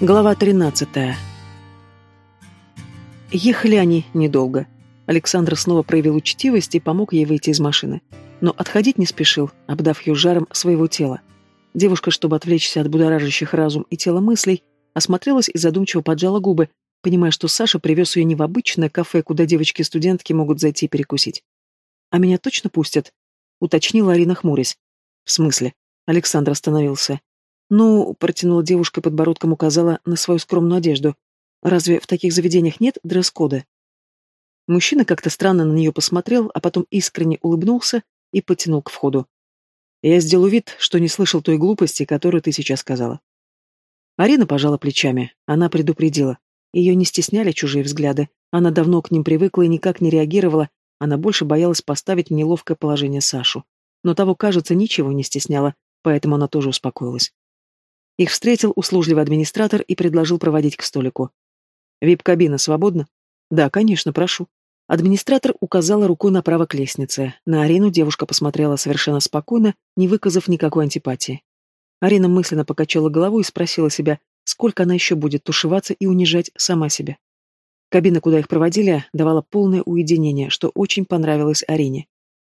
Глава 13. Ехали они недолго. Александр снова проявил учтивость и помог ей выйти из машины. Но отходить не спешил, обдав ее жаром своего тела. Девушка, чтобы отвлечься от будоражащих разум и тело мыслей, осмотрелась и задумчиво поджала губы, понимая, что Саша привез ее не в обычное кафе, куда девочки-студентки могут зайти перекусить. «А меня точно пустят?» — уточнила Арина, хмурясь. «В смысле?» — Александр остановился. «Ну», — протянула девушка подбородком указала на свою скромную одежду. «Разве в таких заведениях нет дресс-кода?» Мужчина как-то странно на нее посмотрел, а потом искренне улыбнулся и потянул к входу. «Я сделаю вид, что не слышал той глупости, которую ты сейчас сказала». Арина пожала плечами. Она предупредила. Ее не стесняли чужие взгляды. Она давно к ним привыкла и никак не реагировала. Она больше боялась поставить неловкое положение Сашу. Но того, кажется, ничего не стесняло, поэтому она тоже успокоилась. Их встретил услужливый администратор и предложил проводить к столику. «Вип-кабина свободна?» «Да, конечно, прошу». Администратор указала рукой направо к лестнице. На Арину девушка посмотрела совершенно спокойно, не выказав никакой антипатии. Арина мысленно покачала головой и спросила себя, сколько она еще будет тушеваться и унижать сама себя. Кабина, куда их проводили, давала полное уединение, что очень понравилось Арине.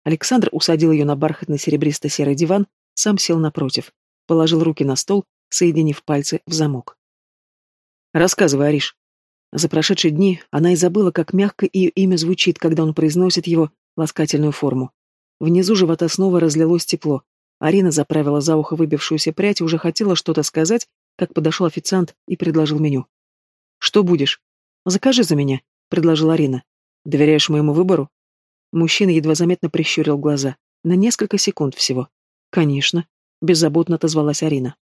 Александр усадил ее на бархатный серебристо-серый диван, сам сел напротив, положил руки на стол соединив пальцы в замок. «Рассказывай, Ариш». За прошедшие дни она и забыла, как мягко ее имя звучит, когда он произносит его ласкательную форму. Внизу живота снова разлилось тепло. Арина заправила за ухо выбившуюся прядь и уже хотела что-то сказать, как подошел официант и предложил меню. «Что будешь?» «Закажи за меня», — предложила Арина. «Доверяешь моему выбору?» Мужчина едва заметно прищурил глаза. На несколько секунд всего. «Конечно», — беззаботно отозвалась Арина.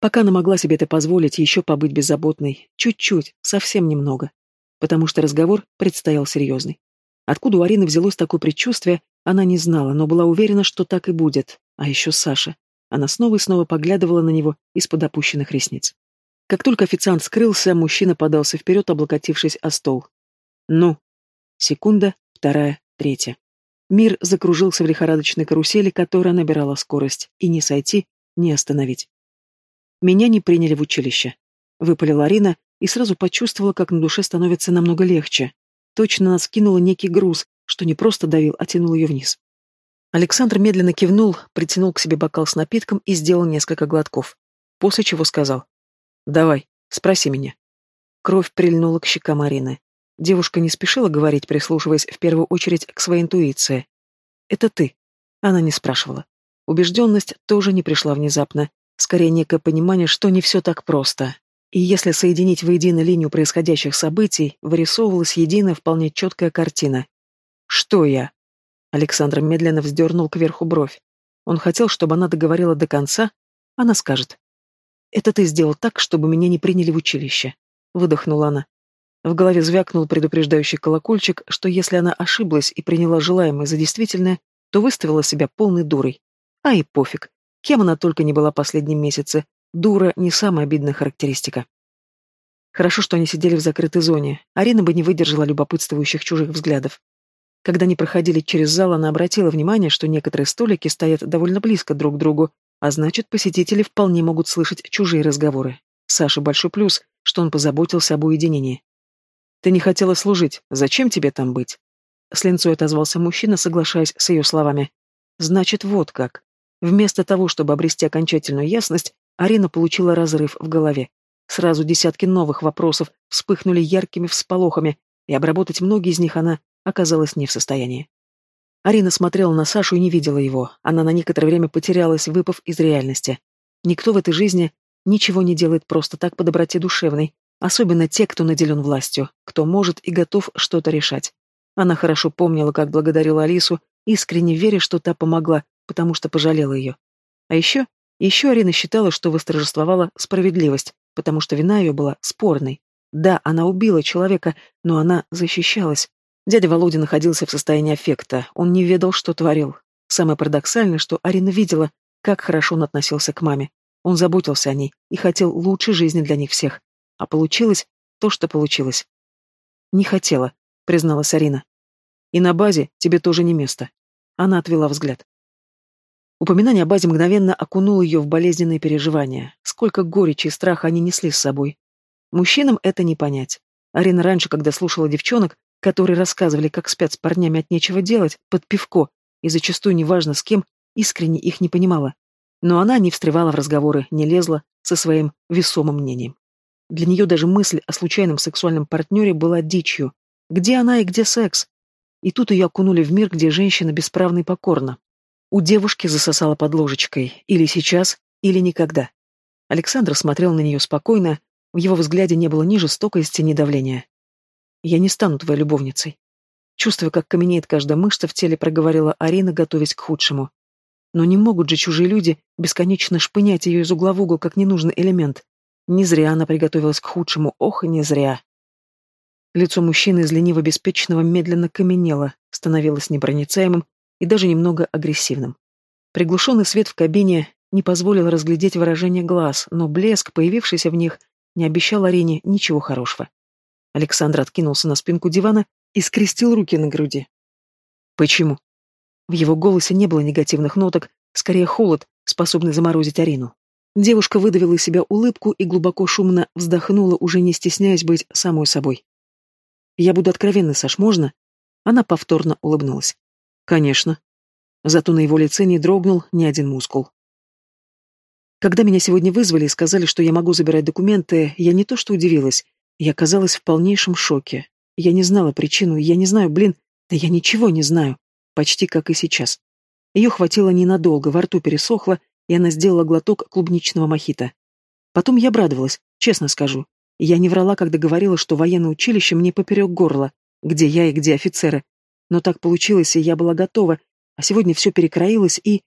Пока она могла себе это позволить, еще побыть беззаботной. Чуть-чуть, совсем немного. Потому что разговор предстоял серьезный. Откуда у Арины взялось такое предчувствие, она не знала, но была уверена, что так и будет. А еще Саша. Она снова и снова поглядывала на него из-под опущенных ресниц. Как только официант скрылся, мужчина подался вперед, облокотившись о стол. «Ну?» Секунда, вторая, третья. Мир закружился в лихорадочной карусели, которая набирала скорость. И не сойти, не остановить. Меня не приняли в училище. Выпалила Арина и сразу почувствовала, как на душе становится намного легче. Точно она скинула некий груз, что не просто давил, а тянул ее вниз. Александр медленно кивнул, притянул к себе бокал с напитком и сделал несколько глотков. После чего сказал. «Давай, спроси меня». Кровь прильнула к щекам Арины. Девушка не спешила говорить, прислушиваясь в первую очередь к своей интуиции. «Это ты». Она не спрашивала. Убежденность тоже не пришла внезапно, Скорее, некое понимание, что не все так просто. И если соединить воедино линию происходящих событий, вырисовывалась единая вполне четкая картина. «Что я?» Александр медленно вздернул кверху бровь. Он хотел, чтобы она договорила до конца. Она скажет. «Это ты сделал так, чтобы меня не приняли в училище», — выдохнула она. В голове звякнул предупреждающий колокольчик, что если она ошиблась и приняла желаемое за действительное, то выставила себя полной дурой. А и пофиг. Кем она только не была последние месяцы. Дура — не самая обидная характеристика. Хорошо, что они сидели в закрытой зоне. Арина бы не выдержала любопытствующих чужих взглядов. Когда они проходили через зал, она обратила внимание, что некоторые столики стоят довольно близко друг к другу, а значит, посетители вполне могут слышать чужие разговоры. Саша большой плюс, что он позаботился об уединении. «Ты не хотела служить. Зачем тебе там быть?» С линцой отозвался мужчина, соглашаясь с ее словами. «Значит, вот как. Вместо того, чтобы обрести окончательную ясность, Арина получила разрыв в голове. Сразу десятки новых вопросов вспыхнули яркими всполохами, и обработать многие из них она оказалась не в состоянии. Арина смотрела на Сашу и не видела его. Она на некоторое время потерялась, выпав из реальности. Никто в этой жизни ничего не делает просто так по доброте душевной, особенно те, кто наделен властью, кто может и готов что-то решать. Она хорошо помнила, как благодарила Алису, искренне веря, что та помогла, потому что пожалела ее. А еще, еще Арина считала, что восторжествовала справедливость, потому что вина ее была спорной. Да, она убила человека, но она защищалась. Дядя Володя находился в состоянии аффекта, он не ведал, что творил. Самое парадоксальное, что Арина видела, как хорошо он относился к маме. Он заботился о ней и хотел лучшей жизни для них всех. А получилось то, что получилось. «Не хотела», — призналась Арина. «И на базе тебе тоже не место». Она отвела взгляд. Упоминание о базе мгновенно окунуло ее в болезненные переживания. Сколько горечи и страха они несли с собой. Мужчинам это не понять. Арина раньше, когда слушала девчонок, которые рассказывали, как спят с парнями от нечего делать, под пивко, и зачастую неважно с кем, искренне их не понимала. Но она не встревала в разговоры, не лезла со своим весомым мнением. Для нее даже мысль о случайном сексуальном партнере была дичью. Где она и где секс? И тут ее окунули в мир, где женщина бесправна и покорна. У девушки засосала под ложечкой. Или сейчас, или никогда. Александр смотрел на нее спокойно, в его взгляде не было ни жестокости, ни давления. «Я не стану твоей любовницей». Чувствуя, как каменеет каждая мышца в теле, проговорила Арина, готовясь к худшему. Но не могут же чужие люди бесконечно шпынять ее из угла в угол, как ненужный элемент. Не зря она приготовилась к худшему, ох, не зря. Лицо мужчины из лениво-беспечного медленно каменело, становилось непроницаемым, и даже немного агрессивным. Приглушенный свет в кабине не позволил разглядеть выражение глаз, но блеск, появившийся в них, не обещал Арине ничего хорошего. Александр откинулся на спинку дивана и скрестил руки на груди. «Почему?» В его голосе не было негативных ноток, скорее холод, способный заморозить Арину. Девушка выдавила из себя улыбку и глубоко шумно вздохнула, уже не стесняясь быть самой собой. «Я буду откровенной, Саш, можно?» Она повторно улыбнулась. Конечно. Зато на его лице не дрогнул ни один мускул. Когда меня сегодня вызвали и сказали, что я могу забирать документы, я не то что удивилась, я оказалась в полнейшем шоке. Я не знала причину, я не знаю, блин, да я ничего не знаю. Почти как и сейчас. Ее хватило ненадолго, во рту пересохло, и она сделала глоток клубничного мохито. Потом я обрадовалась, честно скажу. Я не врала, когда говорила, что военное училище мне поперек горла, где я и где офицеры, но так получилось, и я была готова, а сегодня все перекроилось, и...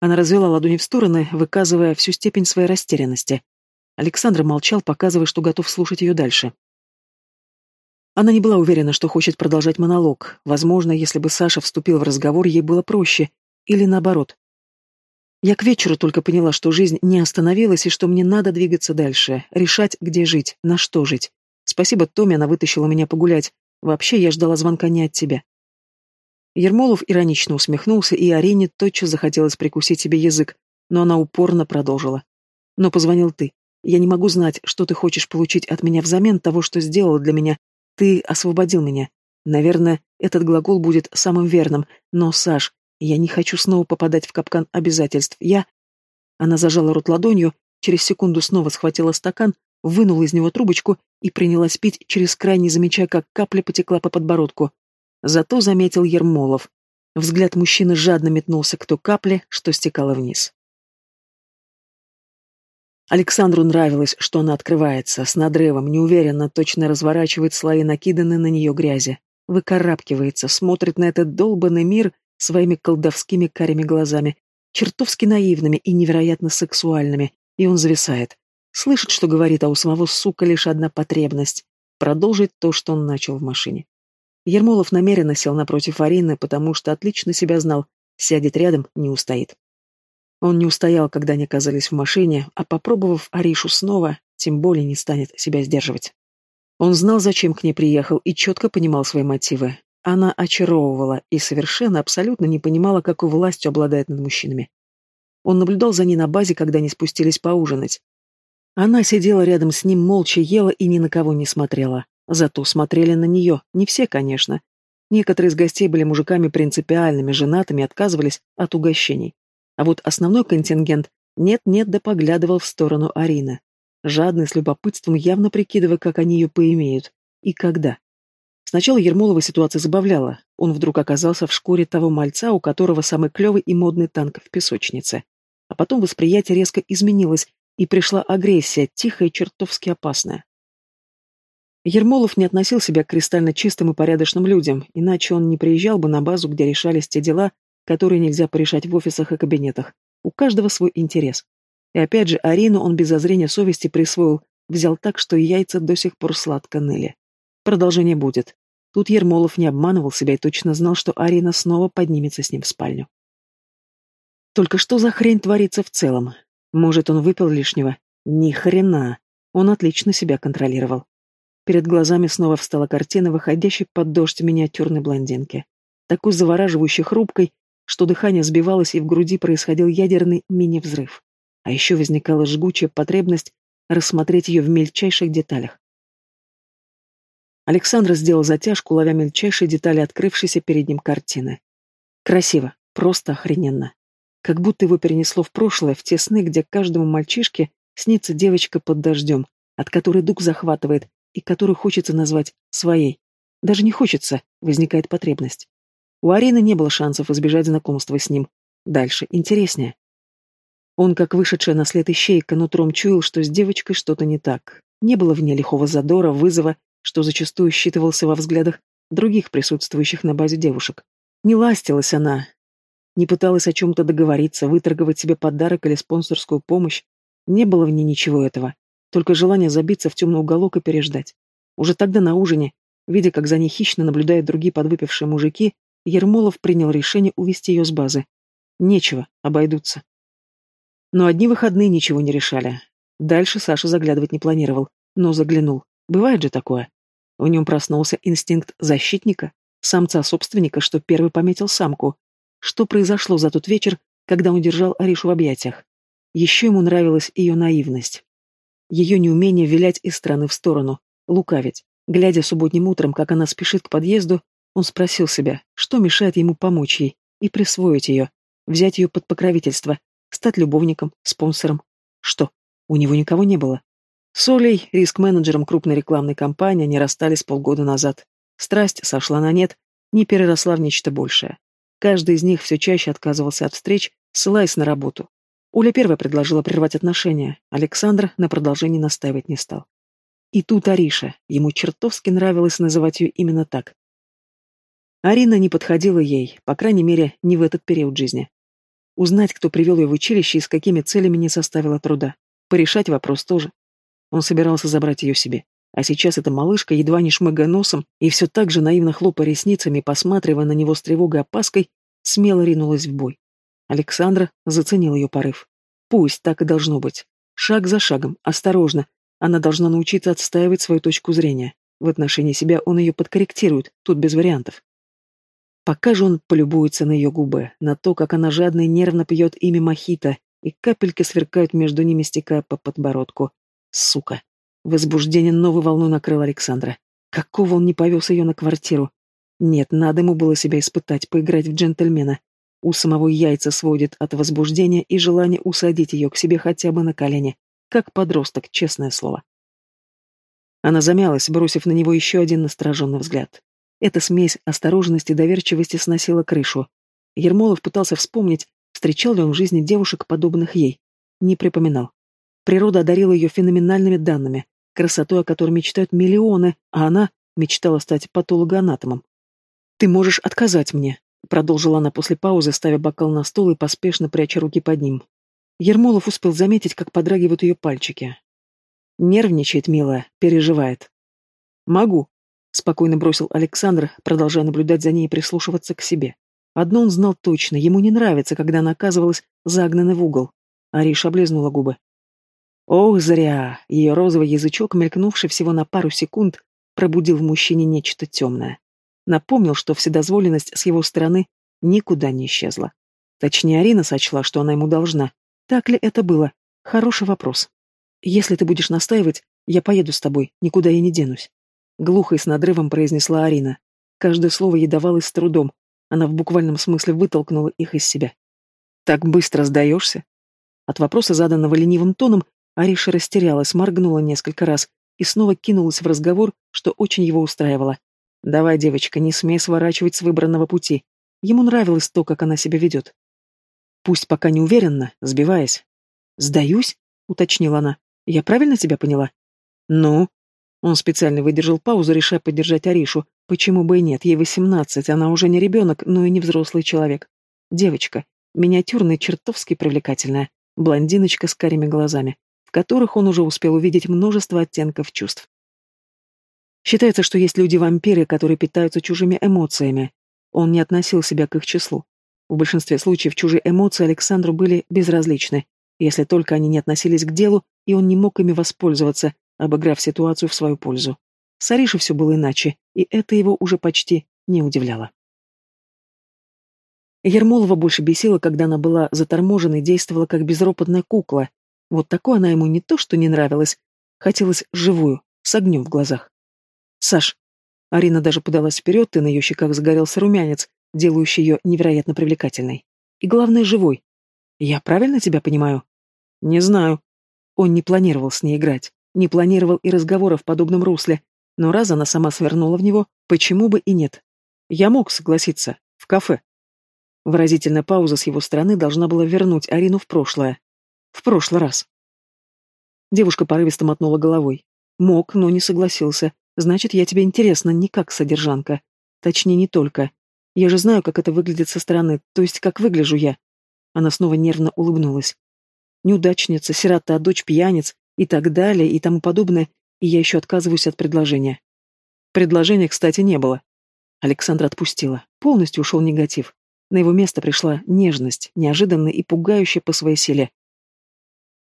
Она развела ладони в стороны, выказывая всю степень своей растерянности. Александр молчал, показывая, что готов слушать ее дальше. Она не была уверена, что хочет продолжать монолог. Возможно, если бы Саша вступил в разговор, ей было проще. Или наоборот. Я к вечеру только поняла, что жизнь не остановилась и что мне надо двигаться дальше, решать, где жить, на что жить. Спасибо Томе, она вытащила меня погулять, Вообще, я ждала звонка не от тебя. Ермолов иронично усмехнулся, и Арине тотчас захотелось прикусить себе язык, но она упорно продолжила. Но позвонил ты. Я не могу знать, что ты хочешь получить от меня взамен того, что сделал для меня. Ты освободил меня. Наверное, этот глагол будет самым верным, но, Саш, я не хочу снова попадать в капкан обязательств. Я... Она зажала рот ладонью, через секунду снова схватила стакан, вынула из него трубочку и принялась пить через край, не замечая, как капля потекла по подбородку. Зато заметил Ермолов. Взгляд мужчины жадно метнулся к той капле, что стекала вниз. Александру нравилось, что она открывается, с надрывом, неуверенно, точно разворачивает слои накиданной на нее грязи. Выкарабкивается, смотрит на этот долбанный мир своими колдовскими карими глазами, чертовски наивными и невероятно сексуальными, и он зависает. Слышит, что говорит, а у самого, сука, лишь одна потребность — продолжить то, что он начал в машине. Ермолов намеренно сел напротив Арины, потому что отлично себя знал, сядет рядом, не устоит. Он не устоял, когда они оказались в машине, а попробовав Аришу снова, тем более не станет себя сдерживать. Он знал, зачем к ней приехал, и четко понимал свои мотивы. Она очаровывала и совершенно, абсолютно не понимала, какой властью обладает над мужчинами. Он наблюдал за ней на базе, когда они спустились поужинать. Она сидела рядом с ним, молча ела и ни на кого не смотрела. Зато смотрели на нее, не все, конечно. Некоторые из гостей были мужиками принципиальными, женатыми, отказывались от угощений. А вот основной контингент нет-нет да поглядывал в сторону Арины. Жадный, с любопытством, явно прикидывая, как они ее поимеют. И когда. Сначала Ермолова ситуация забавляла. Он вдруг оказался в шкуре того мальца, у которого самый клевый и модный танк в песочнице. А потом восприятие резко изменилось, и пришла агрессия, тихая и чертовски опасная. Ермолов не относил себя к кристально чистым и порядочным людям, иначе он не приезжал бы на базу, где решались те дела, которые нельзя порешать в офисах и кабинетах. У каждого свой интерес. И опять же, Арину он без зазрения совести присвоил, взял так, что яйца до сих пор сладко ныли. Продолжение будет. Тут Ермолов не обманывал себя и точно знал, что Арина снова поднимется с ним в спальню. Только что за хрень творится в целом? Может, он выпил лишнего? Ни хрена. Он отлично себя контролировал. Перед глазами снова встала картина, выходящей под дождь миниатюрной блондинки. Такой завораживающей хрупкой, что дыхание сбивалось и в груди происходил ядерный мини-взрыв. А еще возникала жгучая потребность рассмотреть ее в мельчайших деталях. Александр сделал затяжку, ловя мельчайшие детали открывшейся перед ним картины. Красиво, просто охрененно. Как будто его перенесло в прошлое, в те сны, где каждому мальчишке снится девочка под дождем, от которой дух захватывает и которую хочется назвать своей. Даже не хочется, возникает потребность. У Арины не было шансов избежать знакомства с ним. Дальше интереснее. Он, как вышедшая на след ищейка, нутром чуял, что с девочкой что-то не так. Не было в ней лихого задора, вызова, что зачастую считывался во взглядах других присутствующих на базе девушек. Не ластилась она, не пыталась о чем-то договориться, выторговать себе подарок или спонсорскую помощь. Не было в ней ничего этого. Только желание забиться в темный уголок и переждать. Уже тогда на ужине, видя, как за ней хищно наблюдают другие подвыпившие мужики, Ермолов принял решение увести ее с базы. Нечего, обойдутся. Но одни выходные ничего не решали. Дальше Саша заглядывать не планировал, но заглянул. Бывает же такое. В нем проснулся инстинкт защитника, самца-собственника, что первый пометил самку, что произошло за тот вечер, когда он держал Аришу в объятиях. Еще ему нравилась ее наивность. Ее неумение вилять из стороны в сторону, лукавить. Глядя субботним утром, как она спешит к подъезду, он спросил себя, что мешает ему помочь ей и присвоить ее, взять ее под покровительство, стать любовником, спонсором. Что? У него никого не было. С Олей, риск-менеджером крупной рекламной кампании, они расстались полгода назад. Страсть сошла на нет, не переросла в нечто большее. Каждый из них все чаще отказывался от встреч, ссылаясь на работу. Оля первая предложила прервать отношения, Александр на продолжении настаивать не стал. И тут Ариша, ему чертовски нравилось называть ее именно так. Арина не подходила ей, по крайней мере, не в этот период жизни. Узнать, кто привел ее в училище и с какими целями не составило труда. Порешать вопрос тоже. Он собирался забрать ее себе. А сейчас эта малышка, едва не шмыгая носом и все так же наивно хлопая ресницами, посматривая на него с тревогой опаской, смело ринулась в бой. Александра заценил ее порыв. Пусть так и должно быть. Шаг за шагом, осторожно. Она должна научиться отстаивать свою точку зрения. В отношении себя он ее подкорректирует, тут без вариантов. Пока же он полюбуется на ее губы, на то, как она жадно и нервно пьет имя Мохито, и капельки сверкают между ними, стекая по подбородку. Сука. Возбуждение новой волной накрыло Александра. Какого он не повез ее на квартиру? Нет, надо ему было себя испытать, поиграть в джентльмена. У самого яйца сводит от возбуждения и желания усадить ее к себе хотя бы на колени. Как подросток, честное слово. Она замялась, бросив на него еще один настороженный взгляд. Эта смесь осторожности и доверчивости сносила крышу. Ермолов пытался вспомнить, встречал ли он в жизни девушек, подобных ей. Не припоминал. Природа одарила ее феноменальными данными, красотой, о которой мечтают миллионы, а она мечтала стать патологоанатомом. «Ты можешь отказать мне», — продолжила она после паузы, ставя бокал на стол и поспешно пряча руки под ним. Ермолов успел заметить, как подрагивают ее пальчики. Нервничает, милая, переживает. «Могу», — спокойно бросил Александр, продолжая наблюдать за ней и прислушиваться к себе. Одно он знал точно, ему не нравится, когда она оказывалась загнанной в угол. Ариша облизнула губы. Ох, зря! Ее розовый язычок, мелькнувший всего на пару секунд, пробудил в мужчине нечто темное. Напомнил, что вседозволенность с его стороны никуда не исчезла. Точнее, Арина сочла, что она ему должна. Так ли это было? Хороший вопрос. Если ты будешь настаивать, я поеду с тобой, никуда я не денусь. Глухо и с надрывом произнесла Арина. Каждое слово ей давалось с трудом. Она в буквальном смысле вытолкнула их из себя. «Так быстро сдаешься?» От вопроса, заданного ленивым тоном, Ариша растерялась, моргнула несколько раз и снова кинулась в разговор, что очень его устраивало. «Давай, девочка, не смей сворачивать с выбранного пути. Ему нравилось то, как она себя ведет. Пусть пока не уверенно, сбиваясь. «Сдаюсь?» — уточнила она. «Я правильно тебя поняла?» «Ну?» Он специально выдержал паузу, решая поддержать Аришу. Почему бы и нет? Ей восемнадцать, она уже не ребенок, но и не взрослый человек. Девочка, миниатюрная, чертовски привлекательная, блондиночка с карими глазами в которых он уже успел увидеть множество оттенков чувств. Считается, что есть люди-вампиры, которые питаются чужими эмоциями. Он не относил себя к их числу. В большинстве случаев чужие эмоции Александру были безразличны, если только они не относились к делу, и он не мог ими воспользоваться, обыграв ситуацию в свою пользу. С Аришей все было иначе, и это его уже почти не удивляло. Ермолова больше бесила, когда она была заторможена и действовала как безропотная кукла. Вот такой она ему не то что не нравилась, хотелось живую, с огнем в глазах. «Саш!» Арина даже подалась вперед, и на ее щеках загорелся румянец, делающий ее невероятно привлекательной. И главное, живой. «Я правильно тебя понимаю?» «Не знаю». Он не планировал с ней играть, не планировал и разговора в подобном русле, но раз она сама свернула в него, почему бы и нет? Я мог согласиться. В кафе. Выразительная пауза с его стороны должна была вернуть Арину в прошлое. В прошлый раз. Девушка порывисто мотнула головой. Мог, но не согласился. Значит, я тебе интересна не как содержанка. Точнее, не только. Я же знаю, как это выглядит со стороны, то есть как выгляжу я. Она снова нервно улыбнулась. Неудачница, сирота, дочь пьяниц и так далее и тому подобное, и я еще отказываюсь от предложения. Предложения, кстати, не было. Александра отпустила. Полностью ушел негатив. На его место пришла нежность, неожиданная и пугающая по своей силе.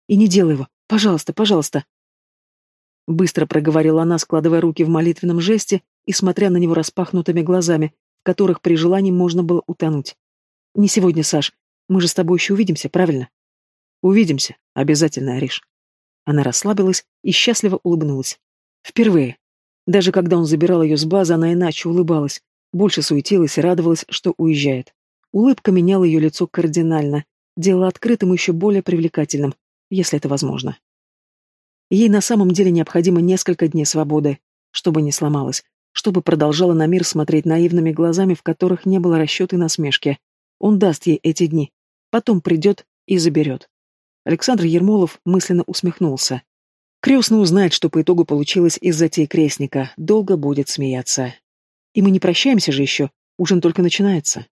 «И не делай его! Пожалуйста, пожалуйста!» Быстро проговорила она, складывая руки в молитвенном жесте и смотря на него распахнутыми глазами, в которых при желании можно было утонуть. «Не сегодня, Саш. Мы же с тобой еще увидимся, правильно?» «Увидимся. Обязательно, Ариш». Она расслабилась и счастливо улыбнулась. Впервые. Даже когда он забирал ее с базы, она иначе улыбалась, больше суетилась и радовалась, что уезжает. Улыбка меняла ее лицо кардинально, делала открытым еще более привлекательным, если это возможно. Ей на самом деле необходимо несколько дней свободы, чтобы не сломалась, чтобы продолжала на мир смотреть наивными глазами, в которых не было расчета и насмешки. Он даст ей эти дни, потом придет и заберет. Александр Ермолов мысленно усмехнулся. Крестный узнает, что по итогу получилось из затей крестника, долго будет смеяться. И мы не прощаемся же еще, ужин только начинается.